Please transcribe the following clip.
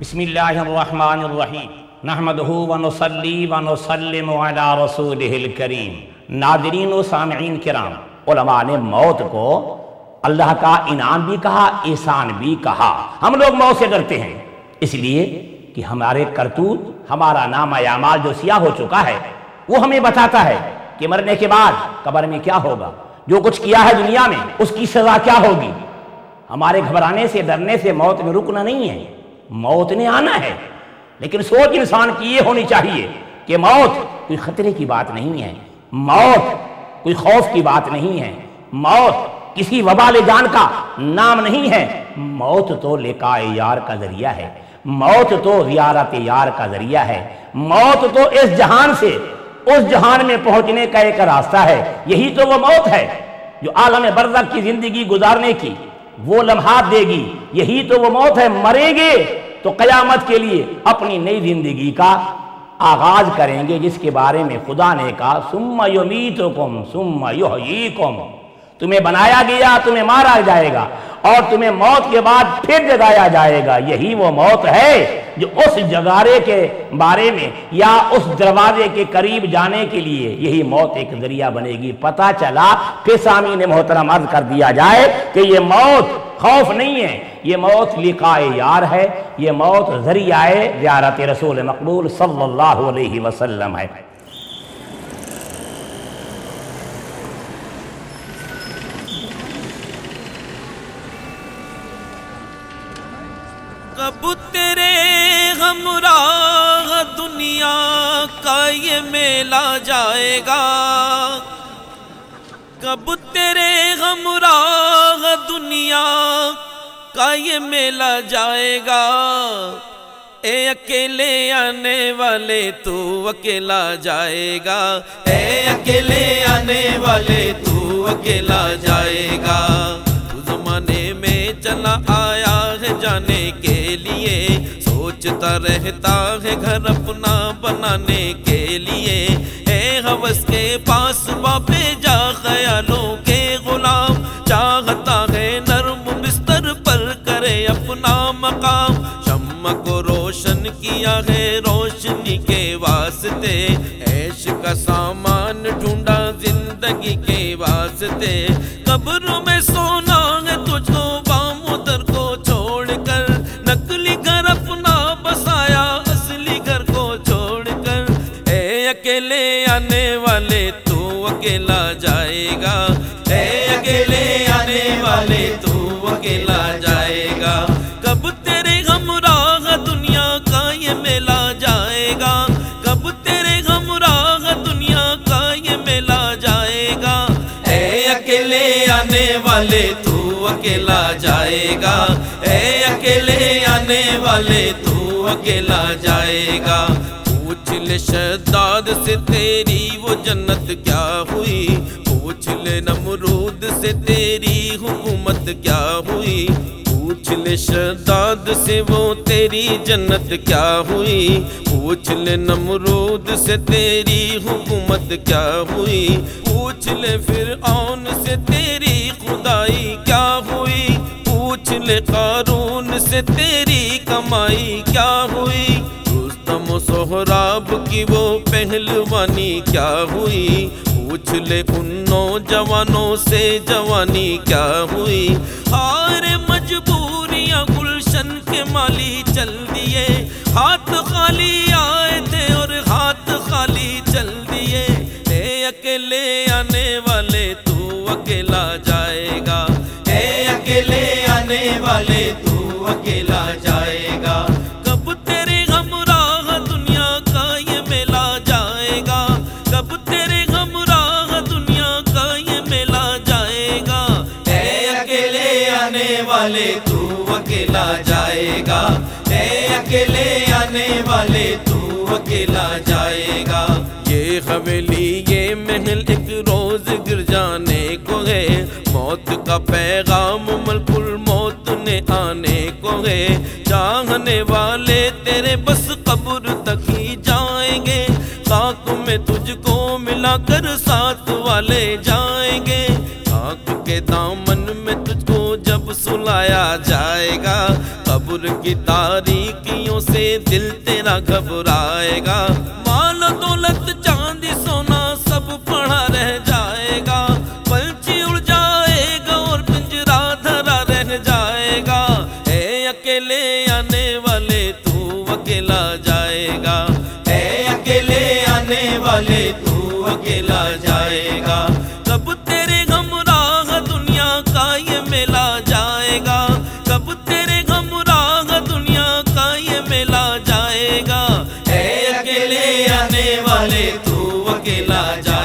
بسم اللہ الرحمن الرحیم۔ نحمدہ ونصلی ونسلم علی رسولہ الکریم۔ ناظرین و سامعین کرام، علماء نے موت کو اللہ کا انعام بھی کہا، احسان بھی کہا۔ ہم لوگ موت سے ڈرتے ہیں۔ اس لیے کہ ہمارے کرتوت، ہمارا نام اعمال جو سیاہ ہو چکا ہے، وہ ہمیں بتاتا ہے کہ مرنے کے بعد قبر میں کیا ہوگا۔ جو کچھ کیا ہے دنیا میں، اس کی سزا کیا ہوگی؟ ہمارے گھبرانے سے، ڈرنے سے موت میں رکنا نہیں ہے۔ موت نے آنا ہے۔ لیکن سوچ انسان کی یہ ہونی چاہیے کہ موت کوئی خطرے کی بات نہیں ہے۔ موت کوئی خوف کی بات نہیں ہے۔ موت کسی وبال جان کا نام نہیں ہے۔ موت تو لقاء یار کا ذریعہ ہے۔ موت تو زیارت یار کا ذریعہ ہے۔ موت تو اس جہان سے، اس جہان میں پہنچنے کا ایک راستہ ہے۔ یہی تو وہ موت ہے جو عالم برزخ کی زندگی گزارنے کی وہ لمحات دے گی، یہی تو وہ موت ہے، مریں گے تو قیامت کے لیے اپنی نئی زندگی کا آغاز کریں گے، جس کے بارے میں خدا نے کہا سم یمیتکم سم یحییکم۔ تمہیں بنایا گیا، تمہیں مارا جائے گا اور تمہیں موت کے بعد پھر جگایا جائے گا۔ یہی وہ موت ہے جو اس جگارے کے بارے میں یا اس دروازے کے قریب جانے کے لیے یہی موت ایک ذریعہ بنے گی۔ پتا چلا پھر سامعین محترم عرض کر دیا جائے کہ یہ موت خوف نہیں ہے، یہ موت لقاء یار ہے، یہ موت ذریعہ زیارت رسول مقبول صلی اللہ علیہ وسلم ہے۔ کب تیرے ہمراہ دنیا کا یہ میلہ جائے گا۔ کب تیرے ہمراہ دنیا کا یہ میلہ جائے گا۔ اے اکیلے آنے والے تو اکیلا جائے گا۔ اے اکیلے آنے والے تو اکیلا جائے گا۔ تو زمانے میں چلا آیا ہے جانے کے لیے۔ سوچتا رہتا ہے گھر اپنا بنانے کے لیے۔ اے حوث کے پاس واپے جا، خیالوں کے غلام۔ چاہتا ہے نرم بستر پر کرے اپنا مقام۔ شمع کو روشن کیا ہے روشنی کے واسطے۔ عیش کا سامان ڈھونڈا زندگی کے واسطے۔ قبر میں سونا اکیلا جائے گا۔ اے اکیلے آنے والے، تو اکیلا جائے گا۔ کب تیرے ہمراہ دنیا کا یہ میلہ جائے گا؟ کب تیرے ہمراہ دنیا کا یہ میلہ جائے گا؟ اے اکیلے آنے والے، تو اکیلا جائے گا۔ اے اکیلے آنے والے، تو اکیلا جائے گا۔ پوچھ لے شداد سے تیری وہ جنت کیا ہوئی؟ پوچھ لے نمرود سے تیری حکومت کیا ہوئی؟ پوچھ لے شداد سے وہ تیری جنت کیا ہوئی؟ پوچھ لے نمرود سے تیری حکومت کیا ہوئی؟ پوچھ لے پھر آن سے تیری خدائی کیا ہوئی؟ پوچھ لے قارون سے تیری کمائی کیا ہوئی؟ رستم و سہراب کی وہ پہلوانی کیا ہوئی؟ پوچھ لے ان نوجوانوں سے جوانی کیا ہوئی؟ ہار مجبوریاں گلشن کے مالی چل دیے۔ ہاتھ خالی آئے تھے اور ہاتھ خالی چل دیے۔ اے اکیلے آنے والے تو اکیلا جائے گا۔ اے اکیلے آنے والے تو اکیلا جائے اکیلا جائے گا اے اکیلے آنے والے تو اکیلا جائے گا یہ حویلی یہ محل ایک روز گر جانے کو ہے موت کا پیغام ملک الموت نے آنے کو ہے چاہنے والے تیرے بس قبر تک ہی جائیں گے خاک میں تجھ کو ملا کر ساتھ والے جائیں گے خاک کے دامن میں تجھ کو جب سلایا جائے گا قبر کی تاریکیوں سے دل تیرا گھبرائے گا مال دولت چاندی سونا سب پڑا رہ جائے گا پنچھی اڑ جائے گا اور پنجرا دھرا رہ جائے گا اے اکیلے آنے والے تو اکیلا جائے گا اے اکیلے آنے والے تو اکیلا والے تو اکیلا جا